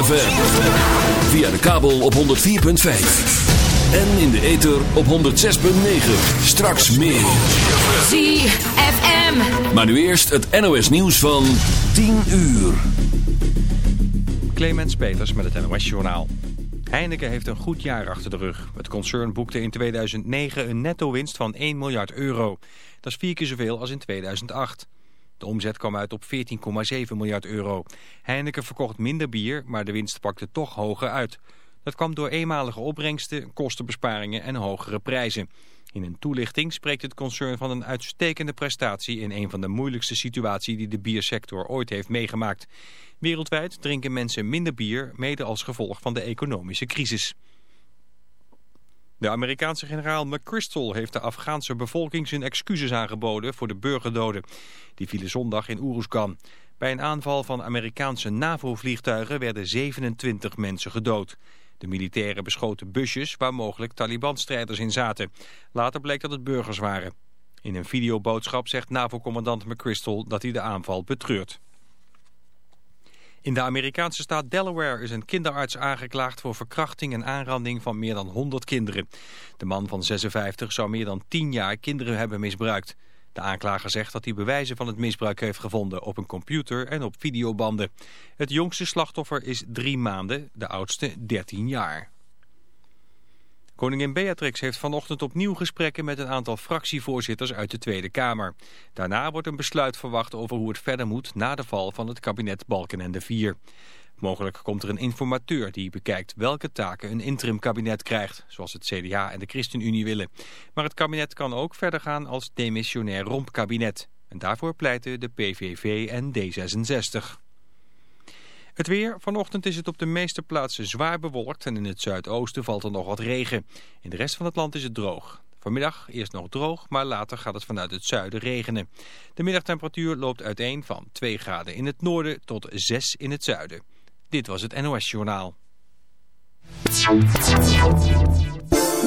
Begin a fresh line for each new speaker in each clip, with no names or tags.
ZFM. Via de kabel op 104.5. En in de ether op 106.9. Straks meer.
ZFM.
Maar nu eerst het NOS nieuws van 10 uur.
Clemens Peters met het NOS Journaal. Heineken heeft een goed jaar achter de rug. Het concern boekte in 2009 een netto-winst van 1 miljard euro. Dat is vier keer zoveel als in 2008. De omzet kwam uit op 14,7 miljard euro. Heineken verkocht minder bier, maar de winst pakte toch hoger uit. Dat kwam door eenmalige opbrengsten, kostenbesparingen en hogere prijzen. In een toelichting spreekt het concern van een uitstekende prestatie... in een van de moeilijkste situaties die de biersector ooit heeft meegemaakt. Wereldwijd drinken mensen minder bier, mede als gevolg van de economische crisis. De Amerikaanse generaal McChrystal heeft de Afghaanse bevolking zijn excuses aangeboden voor de burgerdoden. Die vielen zondag in Uruzgan. Bij een aanval van Amerikaanse NAVO-vliegtuigen werden 27 mensen gedood. De militairen beschoten busjes waar mogelijk Taliban-strijders in zaten. Later bleek dat het burgers waren. In een videoboodschap zegt NAVO-commandant McChrystal dat hij de aanval betreurt. In de Amerikaanse staat Delaware is een kinderarts aangeklaagd voor verkrachting en aanranding van meer dan 100 kinderen. De man van 56 zou meer dan 10 jaar kinderen hebben misbruikt. De aanklager zegt dat hij bewijzen van het misbruik heeft gevonden op een computer en op videobanden. Het jongste slachtoffer is drie maanden, de oudste 13 jaar. Koningin Beatrix heeft vanochtend opnieuw gesprekken met een aantal fractievoorzitters uit de Tweede Kamer. Daarna wordt een besluit verwacht over hoe het verder moet na de val van het kabinet Balkenende 4. Mogelijk komt er een informateur die bekijkt welke taken een interimkabinet krijgt, zoals het CDA en de ChristenUnie willen. Maar het kabinet kan ook verder gaan als demissionair rompkabinet. En daarvoor pleiten de PVV en D66. Het weer. Vanochtend is het op de meeste plaatsen zwaar bewolkt en in het zuidoosten valt er nog wat regen. In de rest van het land is het droog. Vanmiddag eerst nog droog, maar later gaat het vanuit het zuiden regenen. De middagtemperatuur loopt uiteen van 2 graden in het noorden tot 6 in het zuiden. Dit was het NOS Journaal.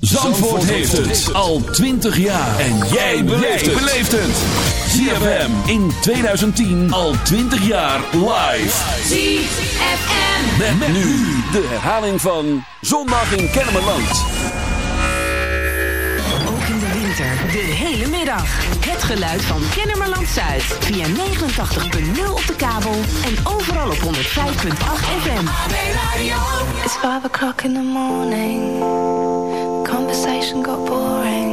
Zandvoort heeft het al 20 jaar. En jij beleeft het. ZFM in 2010 al 20 jaar live.
ZFM.
Met, nu de herhaling van Zondag in Kennemerland.
Ook in de winter, de hele middag. Het geluid van Kennemerland Zuid. Via 89.0 op de kabel en overal op 105.8 FM.
It's five o'clock in the morning. conversation got boring.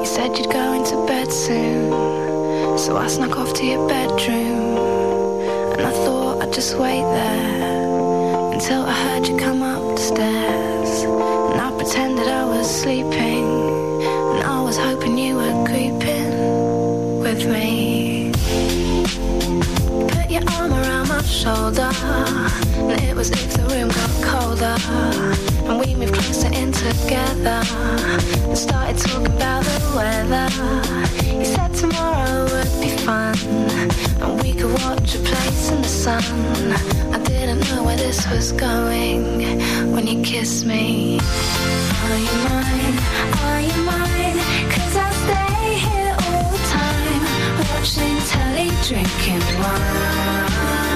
You said you'd go into bed soon, so I snuck off to your bedroom. And I thought I'd just wait there until I heard you come up the stairs. And I pretended I was sleeping, and I was hoping you were creeping with me. Put your arm around left shoulder. And it was if the room got colder. And we moved closer in together. And started talking about the weather. He said tomorrow would be fun. And we could watch a place in the sun. I didn't know where this was going when you kissed me. Are you mine? Are you mine? Cause I stay here all the time. Watching telly, drinking wine.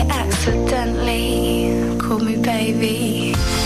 accidentally called me baby.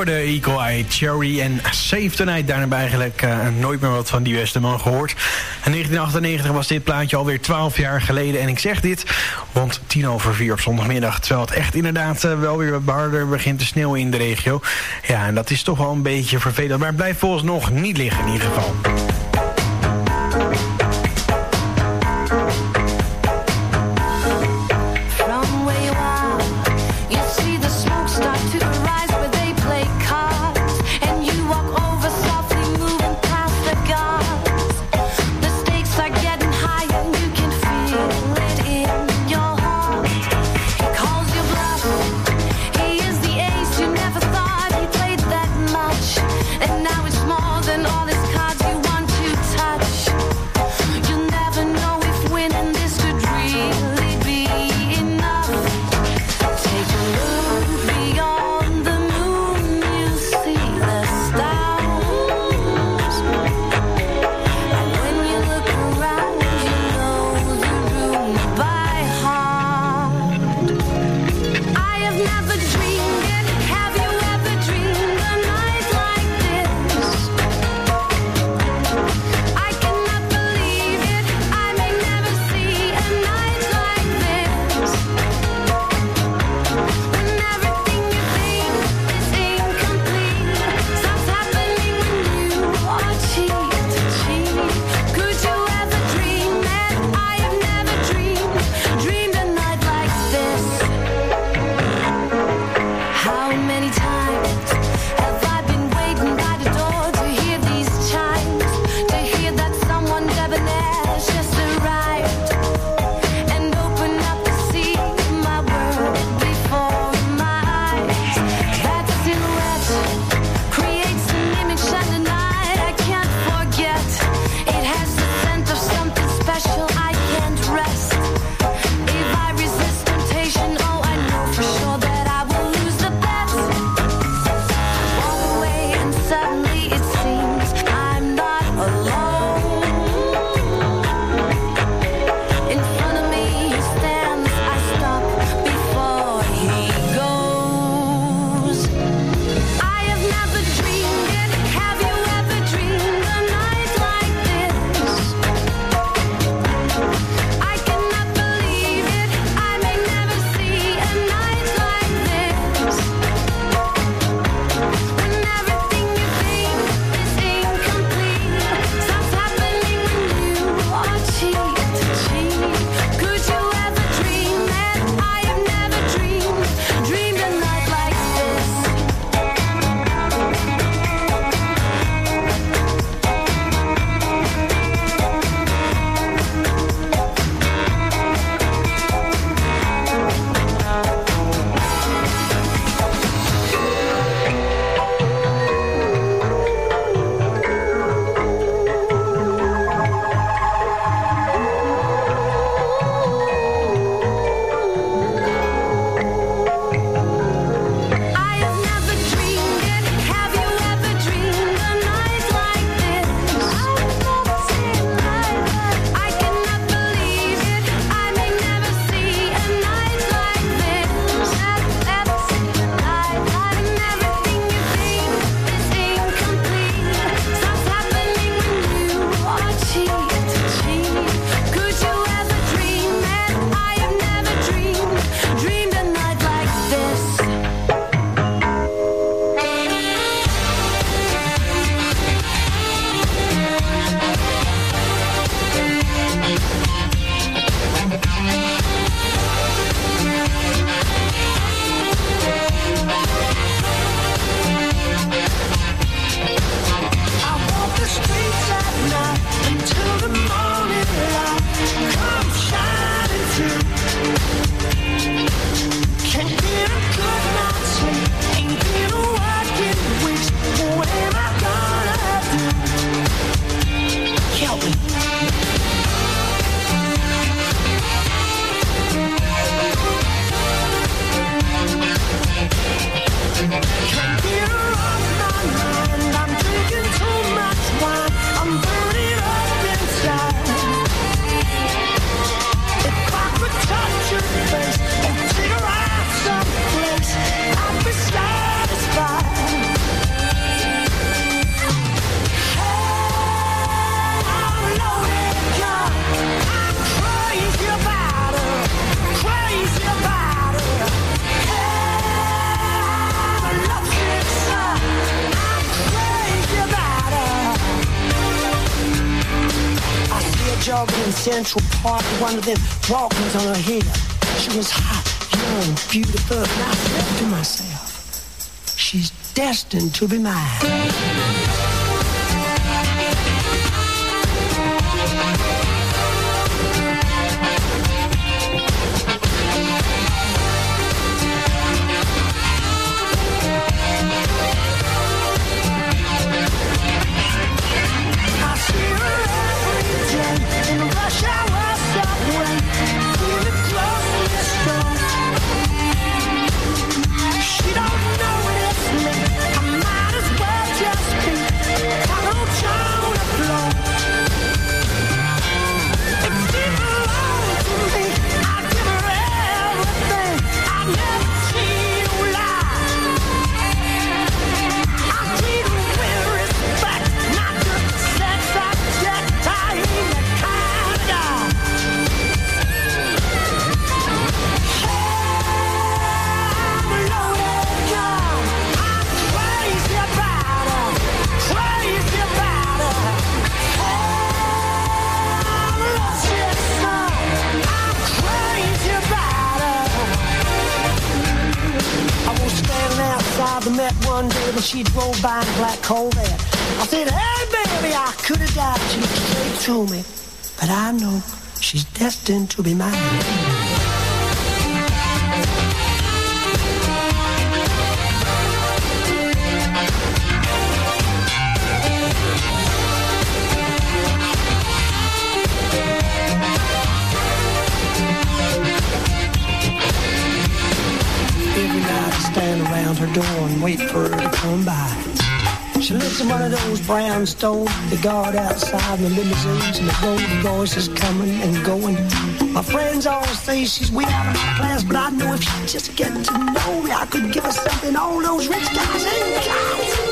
De
hoorde Eagle Eye Cherry en Save Tonight. Night. Daarna hebben eigenlijk eh, nooit meer wat van die beste man gehoord. En 1998 was dit plaatje alweer 12 jaar geleden. En ik zeg dit, want 10 over vier op zondagmiddag... terwijl het echt inderdaad eh, wel weer harder begint te sneeuwen in de regio. Ja, en dat is toch wel een beetje vervelend. Maar blijft volgens nog niet liggen in ieder geval.
One of them walkers on her head. She was hot, young, beautiful, and I said to myself, she's destined to be mine. One day when she drove by in a black Corvette. I said, hey, baby, I could have died. She looked straight to me. But I know she's destined to be mine. Wait for her to come by. She lives in one of those brownstones, the guard outside the limousines and the golden voices coming and going. My friends all say she's way out of my class, but I know if she just get to know me, I could give her something all those rich guys ain't got.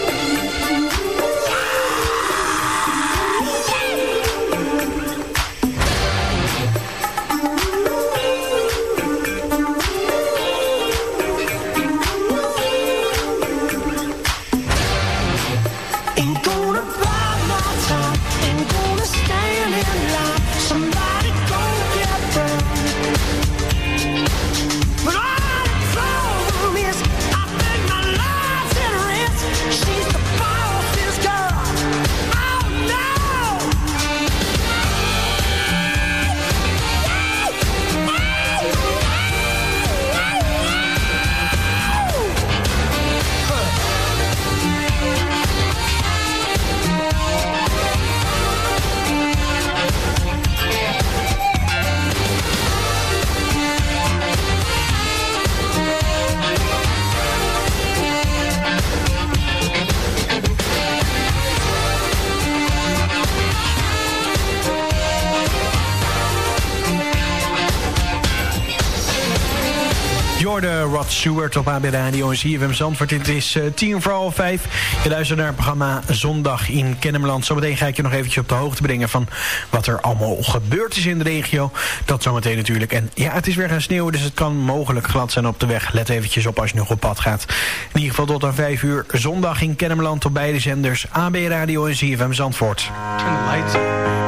Stewart op AB Radio en CFM Zandvoort. Het is eh, tien voor half vijf. Je luistert naar het programma Zondag in Kennemerland. Zometeen ga ik je nog eventjes op de hoogte brengen... van wat er allemaal gebeurd is in de regio. Dat zometeen natuurlijk. En ja, het is weer gaan sneeuwen, dus het kan mogelijk glad zijn op de weg. Let eventjes op als je nog op pad gaat. In ieder geval tot aan vijf uur. Zondag in Kennemerland op beide zenders. AB Radio en CFM Zandvoort. Turn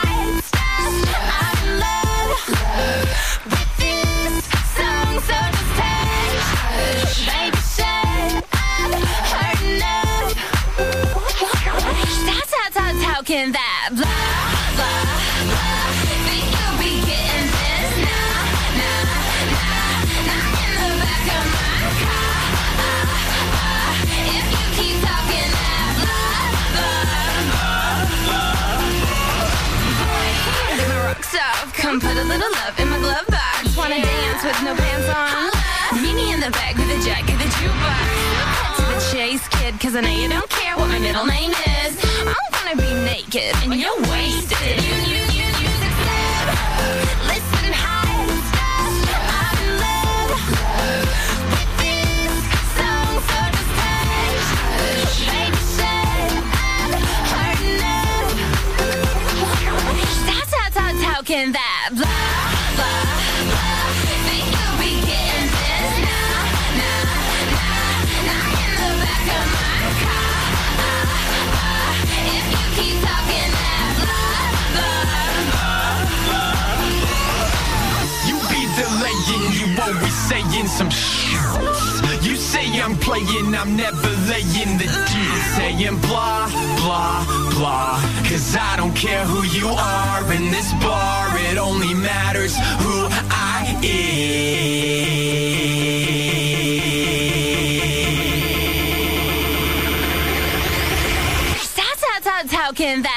Come put a little love in my glove box. Wanna dance with no pants on? Meet me in the back with a jack of the jukebox. Cut to the chase, kid, cause I know you don't care what my middle name is. I'm gonna be naked and you're wasted. You, you, you, you said, listen, high stuff. I'm in love with this song, so just hush. Baby, shut up. Heard enough. That's how, how, how can that
some shit. You say I'm playing, I'm never laying the deal. Saying blah, blah, blah. Cause I don't care who you are in this bar, it only matters who I am.
How can that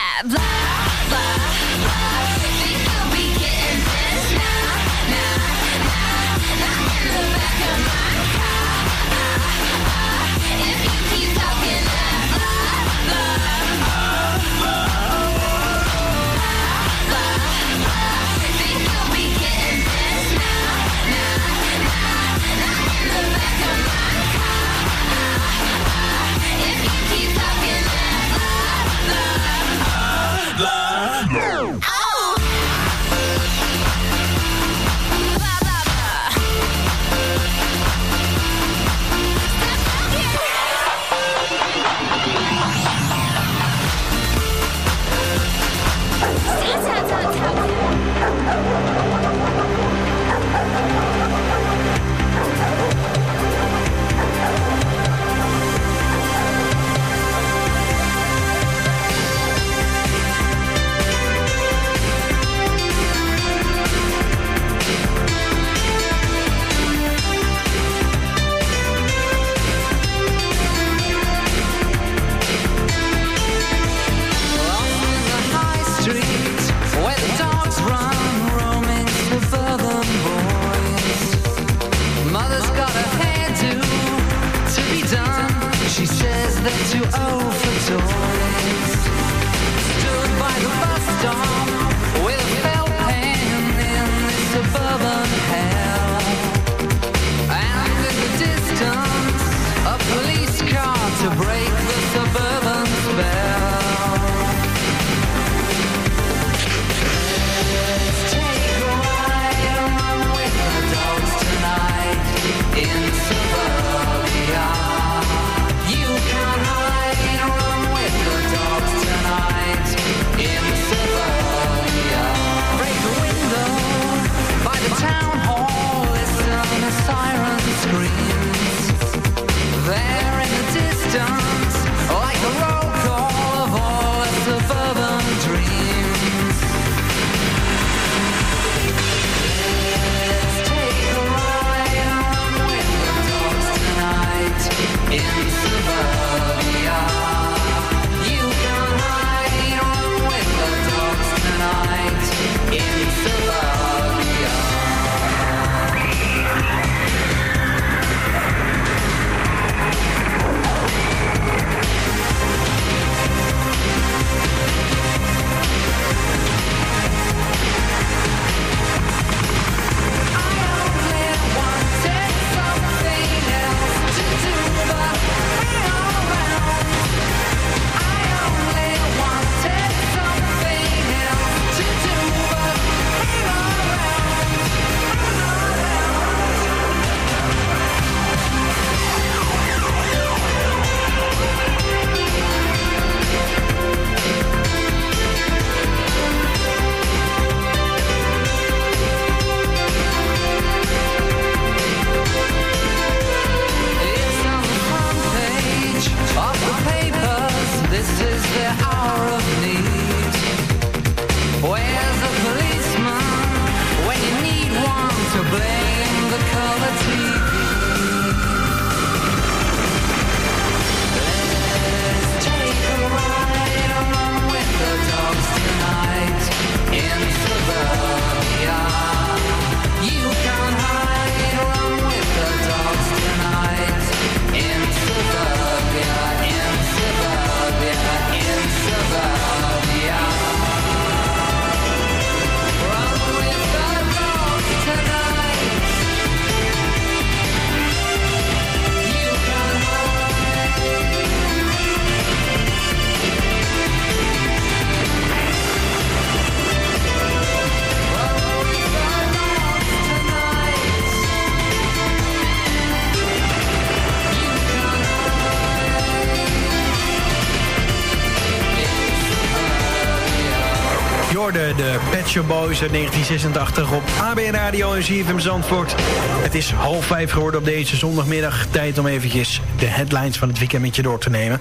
hoorde de Pet Boys uit 1986 op AB Radio en ZFM Zandvoort. Het is half vijf geworden op deze zondagmiddag. Tijd om eventjes de headlines van het weekend met je door te nemen.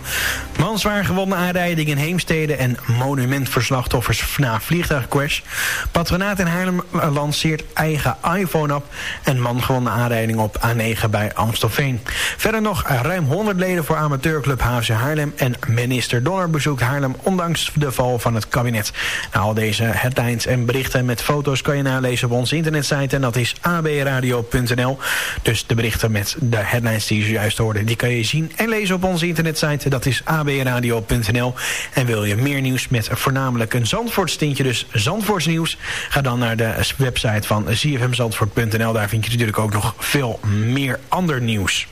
Manswaar gewonnen aanrijding in Heemstede en monument voor slachtoffers na vliegtuigcrash. Patronaat in Haarlem lanceert eigen iPhone-app. En man gewonnen aanrijding op A9 bij Amstelveen. Verder nog ruim 100 leden voor amateurclub HFC Haarlem. En minister Donner bezoekt Haarlem ondanks de val van het kabinet. Nou, al deze headlines en berichten met foto's kan je nalezen op onze internetsite. En dat is abradio.nl. Dus de berichten met de headlines die je zojuist hoorde, die kan je zien en lezen op onze internetsite. Dat is abradio.nl. En wil je meer nieuws met voornamelijk een Zandvoorts tintje, dus Zandvoorts nieuws, ga dan naar de website van zfmzandvoort.nl. Daar vind je natuurlijk ook nog veel meer ander nieuws.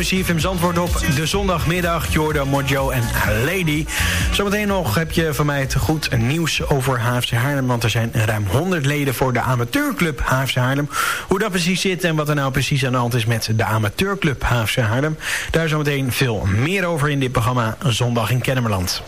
bij CFM Zandvoort op de zondagmiddag. Jordan Mojo en Lady. Zometeen nog heb je van mij het goed nieuws over HFC Haarlem. Want er zijn ruim 100 leden voor de amateurclub HFC Haarlem. Hoe dat precies zit en wat er nou precies aan de hand is met de amateurclub HFC Haarlem. Daar zometeen veel meer over in dit programma Zondag in Kennemerland.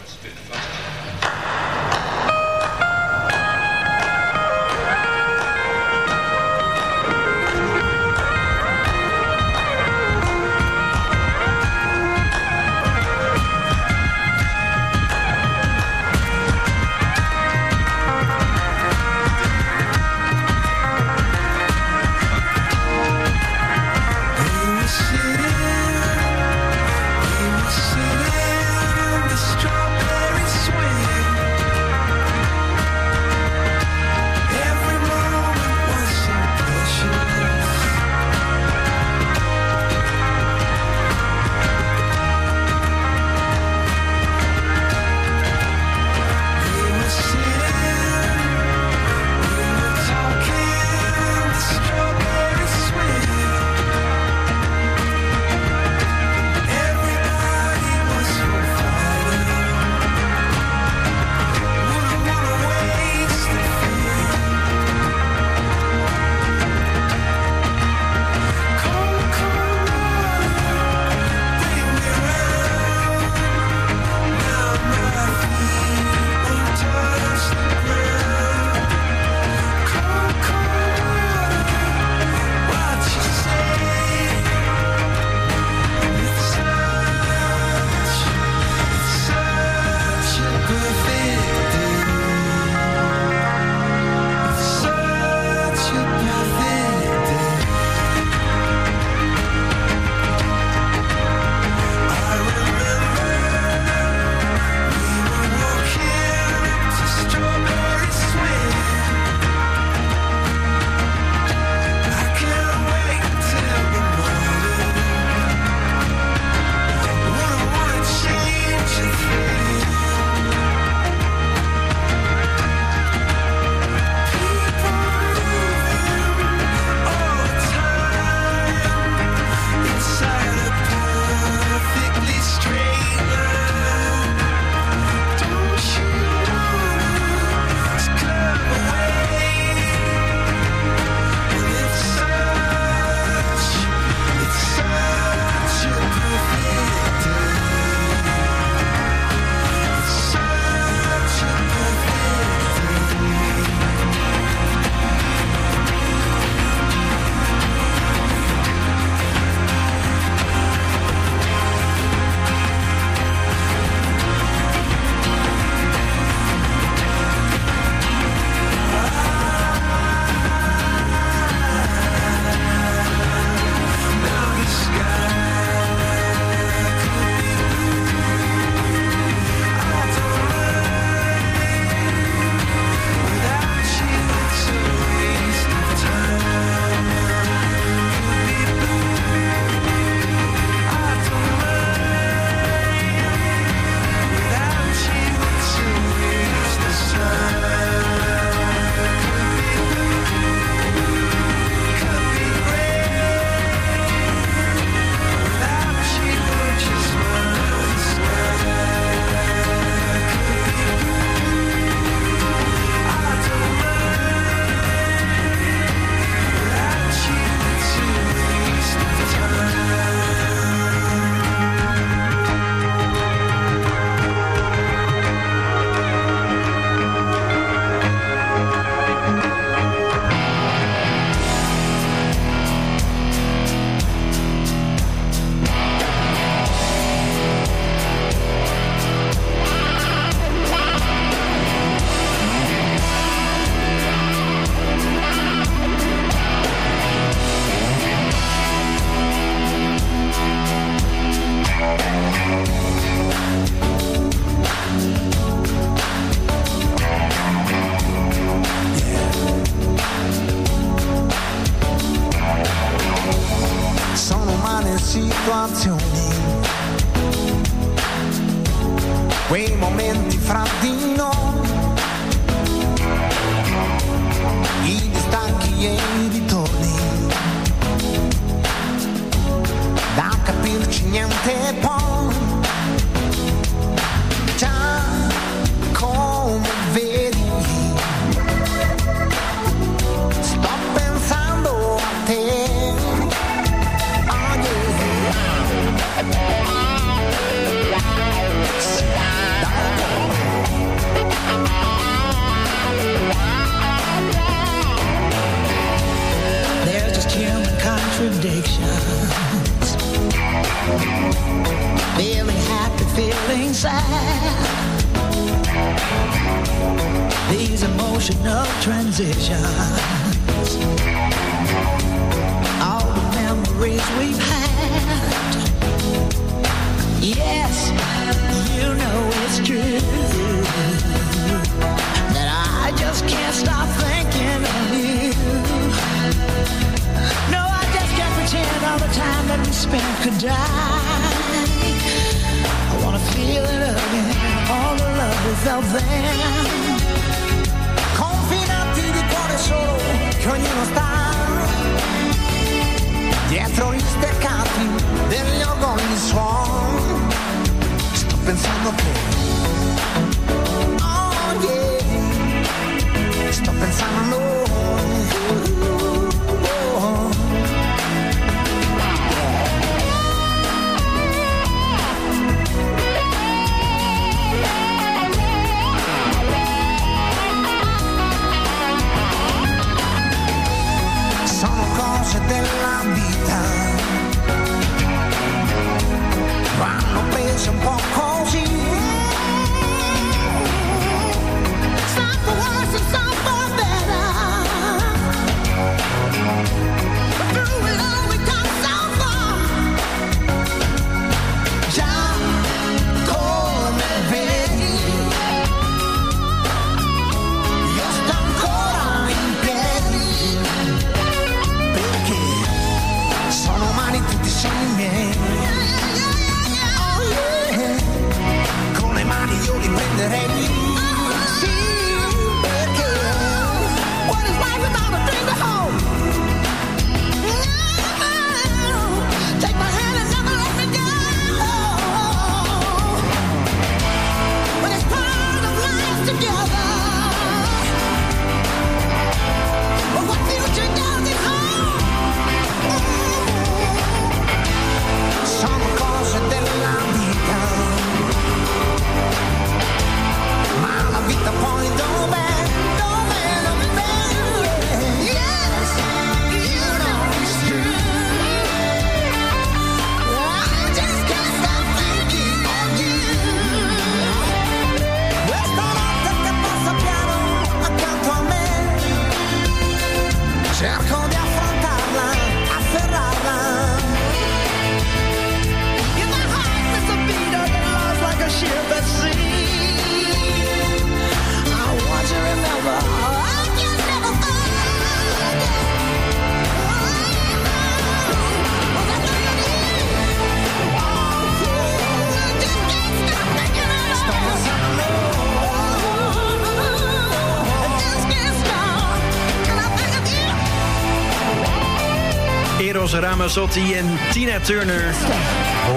Ramazzotti en Tina Turner.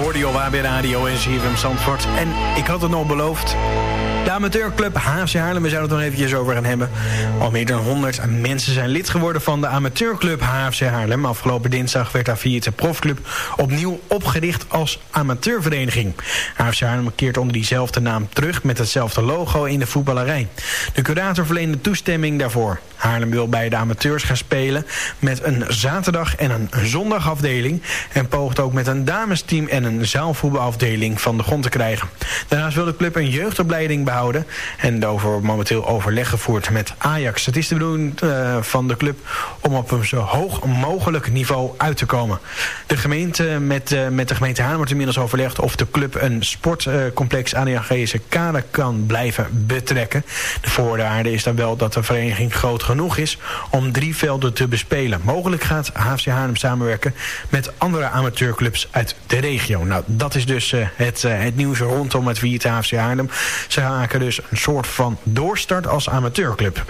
Hoorde je op AB Radio en CFM Zandvoort. En ik had het nog beloofd. De amateurclub HFC Haarlem, we zouden het nog eventjes over gaan hebben. Al meer dan 100 mensen zijn lid geworden van de amateurclub HFC Haarlem. Afgelopen dinsdag werd haar vierde profclub opnieuw opgericht als amateurvereniging. HFC Haarlem keert onder diezelfde naam terug met hetzelfde logo in de voetballerij. De curator verleende toestemming daarvoor. Haarlem wil bij de amateurs gaan spelen met een zaterdag en een zondagafdeling. En poogt ook met een damesteam en een zaalvoetbalafdeling van de grond te krijgen. Daarnaast wil de club een jeugdopleiding behouden. En daarover momenteel overleg gevoerd met Ajax. Het is de bedoeling eh, van de club om op een zo hoog mogelijk niveau uit te komen. De gemeente met, eh, met de gemeente Haarlem wordt inmiddels overlegd of de club een sportcomplex aan de Aangese kade kan blijven betrekken. De voorwaarde is dan wel dat de vereniging groot genoeg is om drie velden te bespelen. Mogelijk gaat HFC Haarlem samenwerken met andere amateurclubs uit de regio. Nou, dat is dus eh, het, eh, het nieuws rondom het vierde HFC Haarlem. Ze
maken dus een soort van doorstart als amateurclub.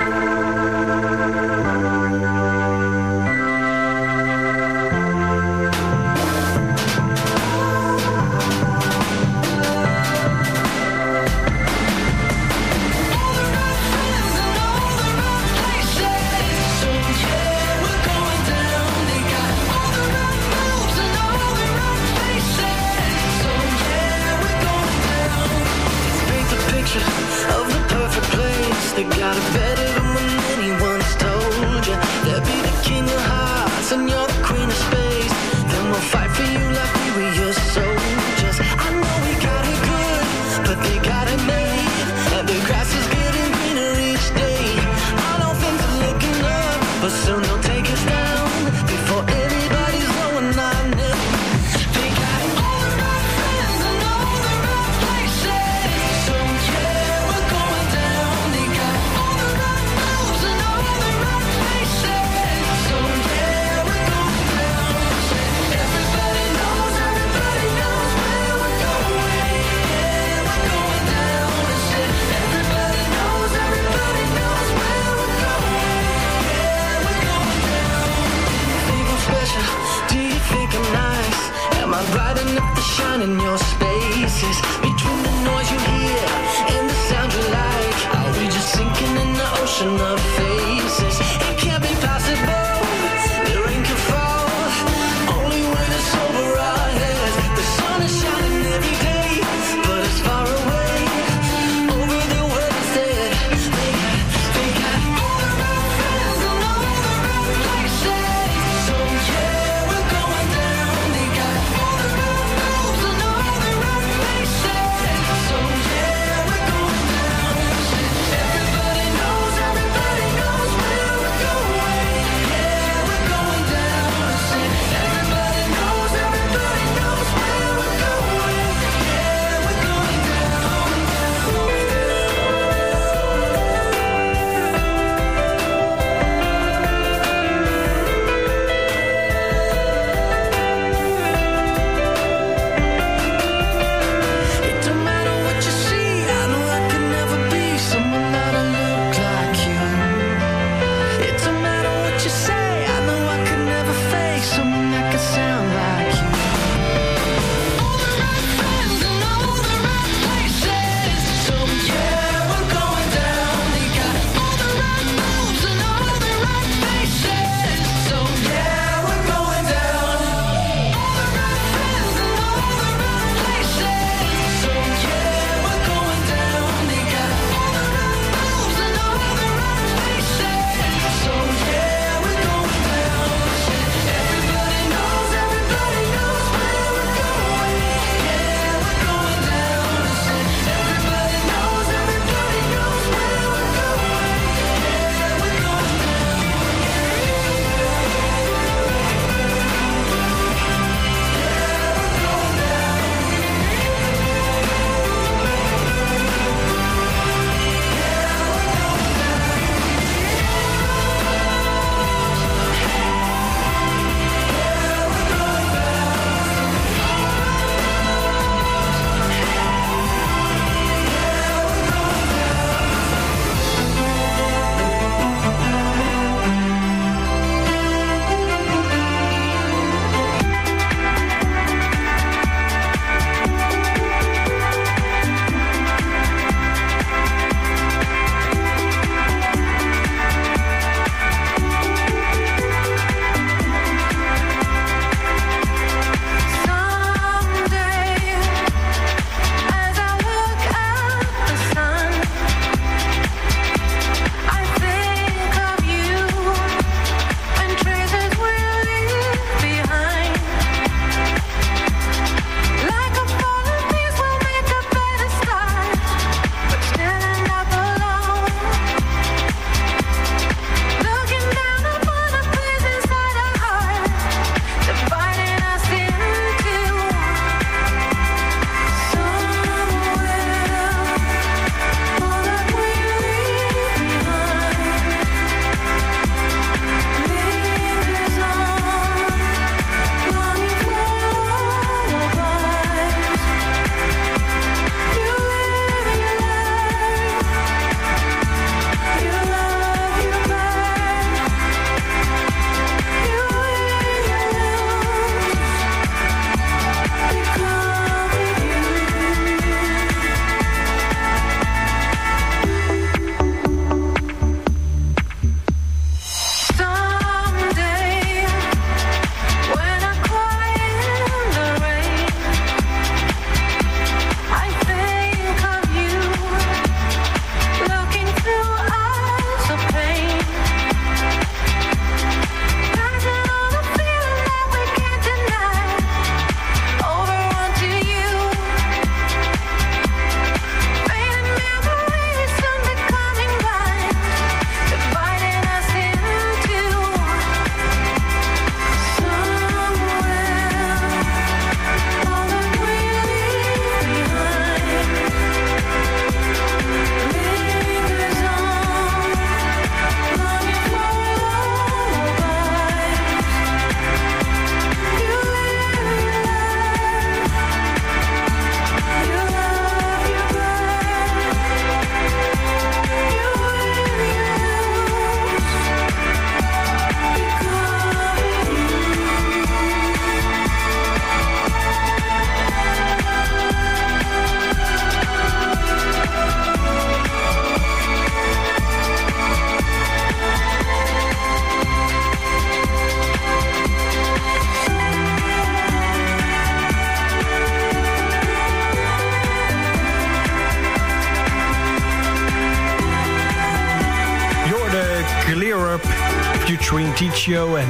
En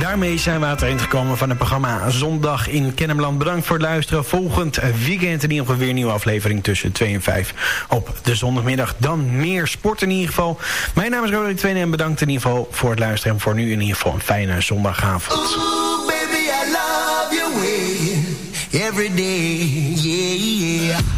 daarmee zijn we aan gekomen van het programma Zondag in Kennemland. Bedankt voor het luisteren. Volgend weekend in ieder geval weer een nieuwe aflevering tussen 2 en 5 op de zondagmiddag. Dan meer sport in ieder geval. Mijn naam is Roderick Tweene en bedankt in ieder geval voor het luisteren. En voor nu in ieder geval een fijne zondagavond.
Baby, I love. Every day, yeah.